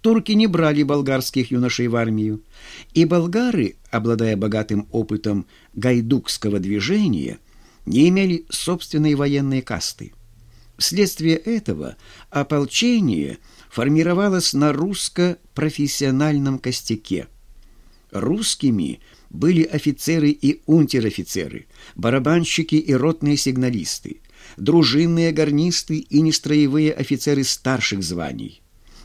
турки не брали болгарских юношей в армию, и болгары, обладая богатым опытом гайдукского движения, не имели собственной военной касты. Вследствие этого ополчение формировалось на русско-профессиональном костяке. Русскими были офицеры и унтер-офицеры, барабанщики и ротные сигналисты, дружинные гарнисты и нестроевые офицеры старших званий.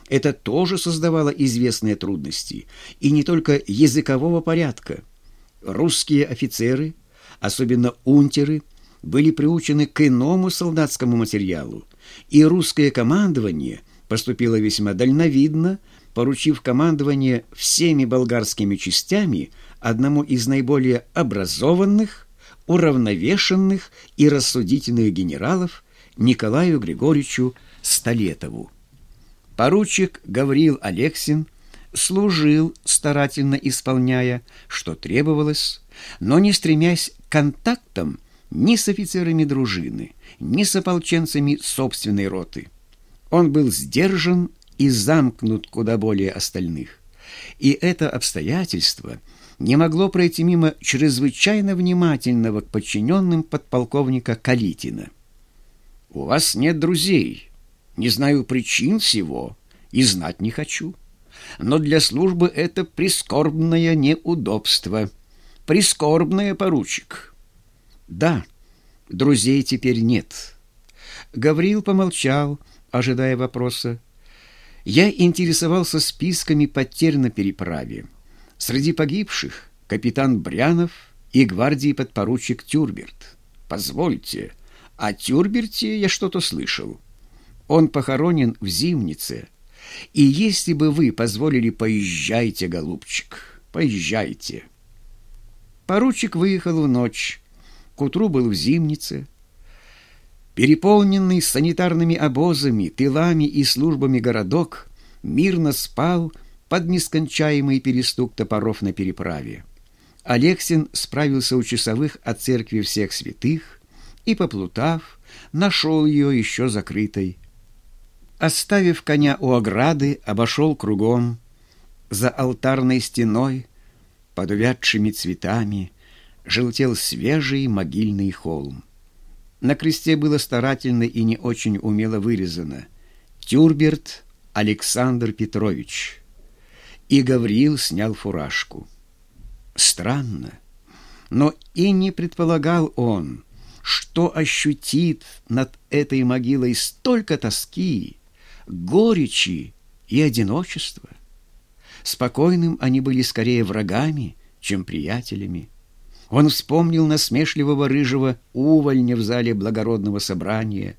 Это тоже создавало известные трудности, и не только языкового порядка. Русские офицеры, особенно унтеры, были приучены к иному солдатскому материалу, и русское командование поступило весьма дальновидно, поручив командование всеми болгарскими частями одному из наиболее образованных, уравновешенных и рассудительных генералов Николаю Григорьевичу Столетову. Поручик Гаврил Алексин служил, старательно исполняя, что требовалось, но не стремясь к контактам ни с офицерами дружины, ни с ополченцами собственной роты. Он был сдержан и замкнут куда более остальных. И это обстоятельство не могло пройти мимо чрезвычайно внимательного к подчиненным подполковника Калитина. «У вас нет друзей. Не знаю причин всего и знать не хочу. Но для службы это прискорбное неудобство. Прискорбное, поручик». Да, друзей теперь нет. Гаврил помолчал, ожидая вопроса. Я интересовался списками потерь на переправе. Среди погибших капитан Брянов и гвардии подпоручик Тюрберт. Позвольте, о Тюрберте я что-то слышал. Он похоронен в Зимнице. И если бы вы позволили, поезжайте, голубчик, поезжайте. Поручик выехал в ночь к утру был в Зимнице. Переполненный санитарными обозами, тылами и службами городок мирно спал под нескончаемый перестук топоров на переправе. Алексин справился у часовых от церкви всех святых и, поплутав, нашел ее еще закрытой. Оставив коня у ограды, обошел кругом, за алтарной стеной, под увядшими цветами, желтел свежий могильный холм. На кресте было старательно и не очень умело вырезано «Тюрберт Александр Петрович». И Гавриил снял фуражку. Странно, но и не предполагал он, что ощутит над этой могилой столько тоски, горечи и одиночества. Спокойным они были скорее врагами, чем приятелями. Он вспомнил насмешливого рыжего увольня в зале благородного собрания,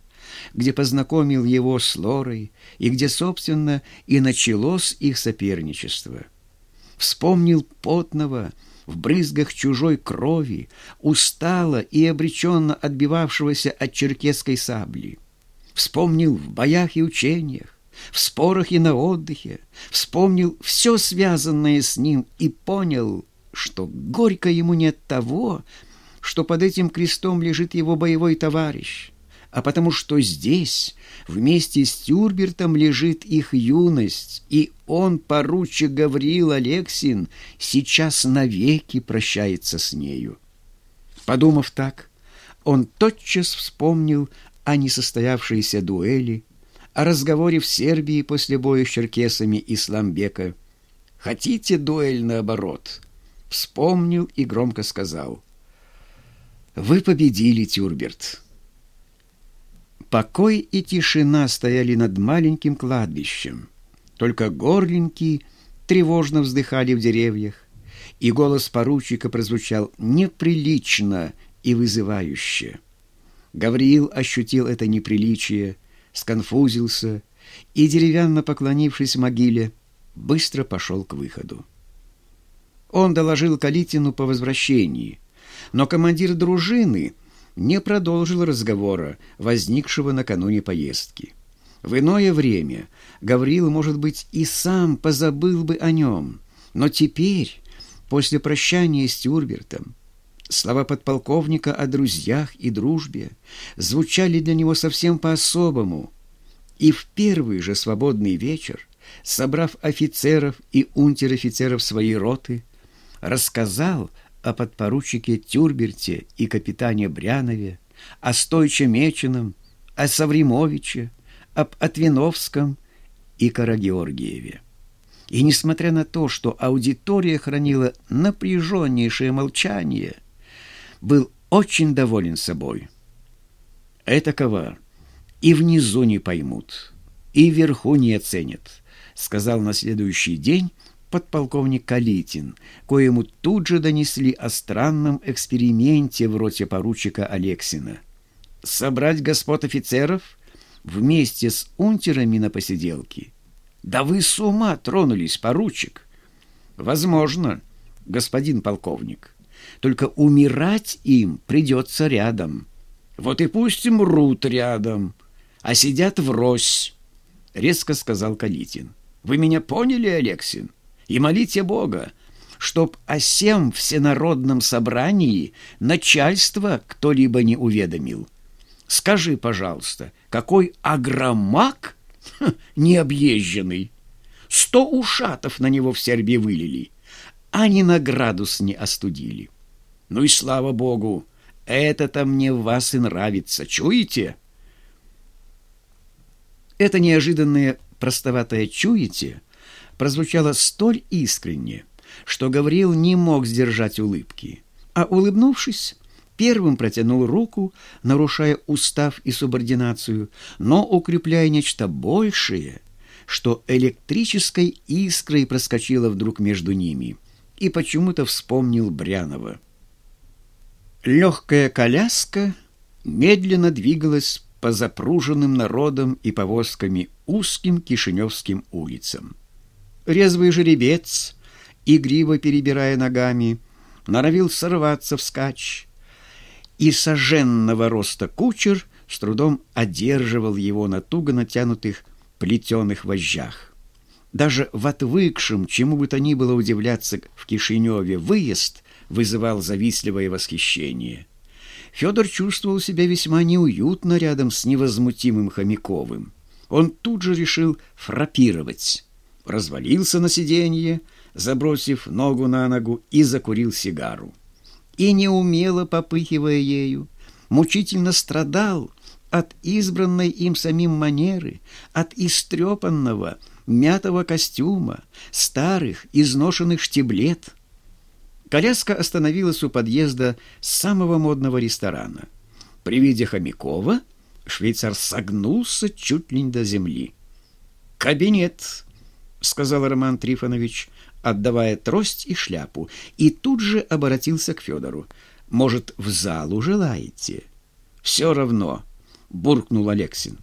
где познакомил его с Лорой и где, собственно, и началось их соперничество. Вспомнил потного, в брызгах чужой крови, устало и обреченно отбивавшегося от черкесской сабли. Вспомнил в боях и учениях, в спорах и на отдыхе, вспомнил все связанное с ним и понял — что горько ему не от того, что под этим крестом лежит его боевой товарищ, а потому что здесь вместе с Тюрбертом лежит их юность, и он, поручик Гавриил Алексин, сейчас навеки прощается с нею. Подумав так, он тотчас вспомнил о несостоявшейся дуэли, о разговоре в Сербии после боя с черкесами Исламбека. Хотите дуэль наоборот? вспомнил и громко сказал. «Вы победили, Тюрберт!» Покой и тишина стояли над маленьким кладбищем. Только горленьки тревожно вздыхали в деревьях, и голос поручика прозвучал неприлично и вызывающе. Гавриил ощутил это неприличие, сконфузился и, деревянно поклонившись могиле, быстро пошел к выходу. Он доложил Калитину по возвращении, но командир дружины не продолжил разговора, возникшего накануне поездки. В иное время Гаврил, может быть, и сам позабыл бы о нем, но теперь, после прощания с Тюрбертом, слова подполковника о друзьях и дружбе звучали для него совсем по-особому, и в первый же свободный вечер собрав офицеров и унтер-офицеров своей роты, рассказал о подпоручике Тюрберте и капитане Брянове, о Стойче Меченом, о Савримовиче, об Отвиновском и Карагеоргиеве. И несмотря на то, что аудитория хранила напряженнейшее молчание, был очень доволен собой. Этакого и внизу не поймут, и вверху не оценят, сказал на следующий день подполковник Калитин, коему тут же донесли о странном эксперименте в роте поручика Алексина. Собрать господ офицеров вместе с унтерами на посиделке. Да вы с ума тронулись, поручик. Возможно, господин полковник. Только умирать им придется рядом. Вот и пусть мрут рядом, а сидят врозь, — резко сказал Калитин. Вы меня поняли, Алексин? И молите Бога, чтоб о сем всенародном собрании начальство кто-либо не уведомил. Скажи, пожалуйста, какой агромак необъезженный? Сто ушатов на него в Сербии вылили, а ни на градус не остудили. Ну и слава богу, это-то мне в вас и нравится, чуете? Это неожиданное простоватое «чуете» прозвучало столь искренне, что Гавриил не мог сдержать улыбки, а, улыбнувшись, первым протянул руку, нарушая устав и субординацию, но укрепляя нечто большее, что электрической искрой проскочило вдруг между ними, и почему-то вспомнил Брянова. Легкая коляска медленно двигалась по запруженным народом и повозками узким кишиневским улицам. Резвый жеребец, игриво перебирая ногами, норовил сорваться вскачь, и соженного роста кучер с трудом одерживал его на туго натянутых плетеных вожжах. Даже в отвыкшем, чему бы то ни было удивляться в Кишиневе, выезд вызывал завистливое восхищение. Федор чувствовал себя весьма неуютно рядом с невозмутимым Хомяковым. Он тут же решил фрапировать. Развалился на сиденье, забросив ногу на ногу, и закурил сигару. И, неумело попыхивая ею, мучительно страдал от избранной им самим манеры, от истрепанного, мятого костюма, старых, изношенных штиблет — Коляска остановилась у подъезда самого модного ресторана. При виде Хомякова швейцар согнулся чуть ли не до земли. «Кабинет», — сказал Роман Трифонович, отдавая трость и шляпу, и тут же обратился к Федору. «Может, в залу желаете?» «Все равно», — буркнул Алексин.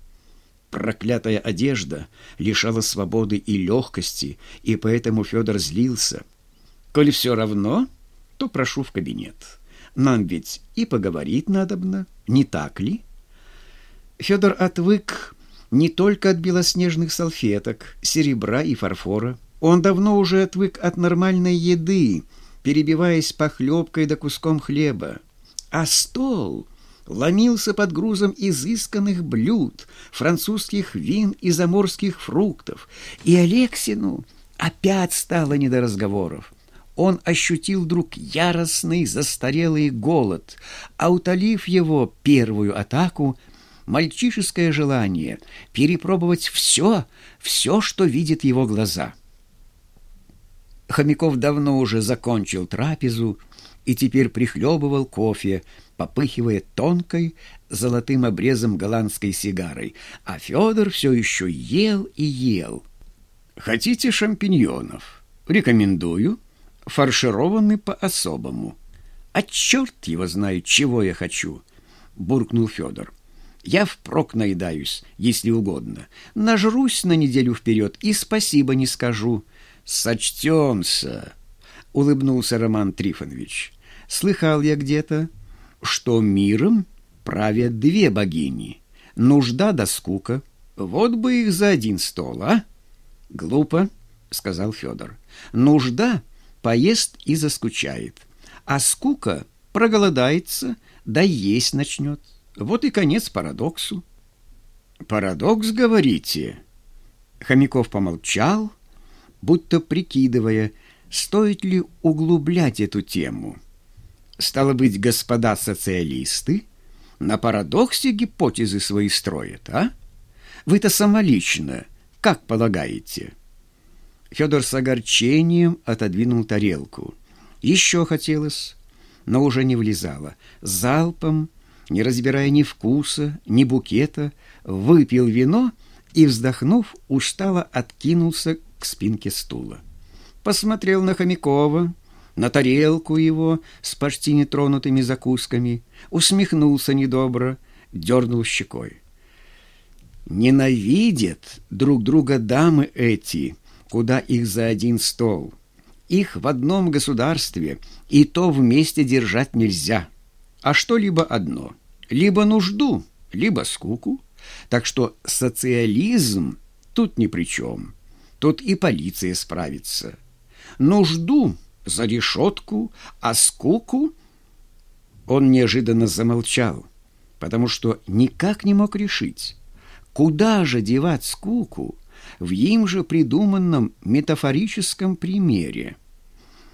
Проклятая одежда лишала свободы и легкости, и поэтому Федор злился — Коль все равно, то прошу в кабинет. Нам ведь и поговорить надобно, не так ли? Федор отвык не только от белоснежных салфеток, серебра и фарфора. Он давно уже отвык от нормальной еды, перебиваясь похлебкой да куском хлеба. А стол ломился под грузом изысканных блюд, французских вин и заморских фруктов. И Алексину опять стало не до разговоров он ощутил вдруг яростный застарелый голод, а утолив его первую атаку, мальчишеское желание перепробовать все, все, что видит его глаза. Хомяков давно уже закончил трапезу и теперь прихлебывал кофе, попыхивая тонкой золотым обрезом голландской сигарой, а Федор все еще ел и ел. «Хотите шампиньонов? Рекомендую» фаршированы по-особому. А черт его знает, чего я хочу, буркнул Федор. Я впрок наедаюсь, если угодно. Нажрусь на неделю вперед и спасибо не скажу. Сочтемся, улыбнулся Роман Трифонович. Слыхал я где-то, что миром правят две богини. Нужда да скука. Вот бы их за один стол, а? Глупо, сказал Федор. Нужда поест и заскучает, а скука проголодается, да есть начнет. Вот и конец парадоксу. «Парадокс, говорите?» Хомяков помолчал, будто прикидывая, стоит ли углублять эту тему. Стало быть, господа социалисты на парадоксе гипотезы свои строят, а? Вы-то самолично, как полагаете?» Федор с огорчением отодвинул тарелку. Еще хотелось, но уже не влезало. Залпом, не разбирая ни вкуса, ни букета, выпил вино и, вздохнув, устало откинулся к спинке стула. Посмотрел на Хомякова, на тарелку его с почти нетронутыми закусками, усмехнулся недобро, дернул щекой. Ненавидят друг друга дамы эти, куда их за один стол. Их в одном государстве, и то вместе держать нельзя. А что-либо одно, либо нужду, либо скуку. Так что социализм тут ни при чем. Тут и полиция справится. Нужду за решетку, а скуку... Он неожиданно замолчал, потому что никак не мог решить, Куда же девать скуку в им же придуманном метафорическом примере?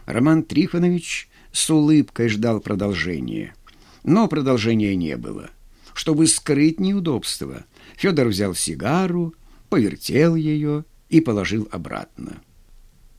Роман Трифонович с улыбкой ждал продолжения, но продолжения не было. Чтобы скрыть неудобство, Федор взял сигару, повертел ее и положил обратно.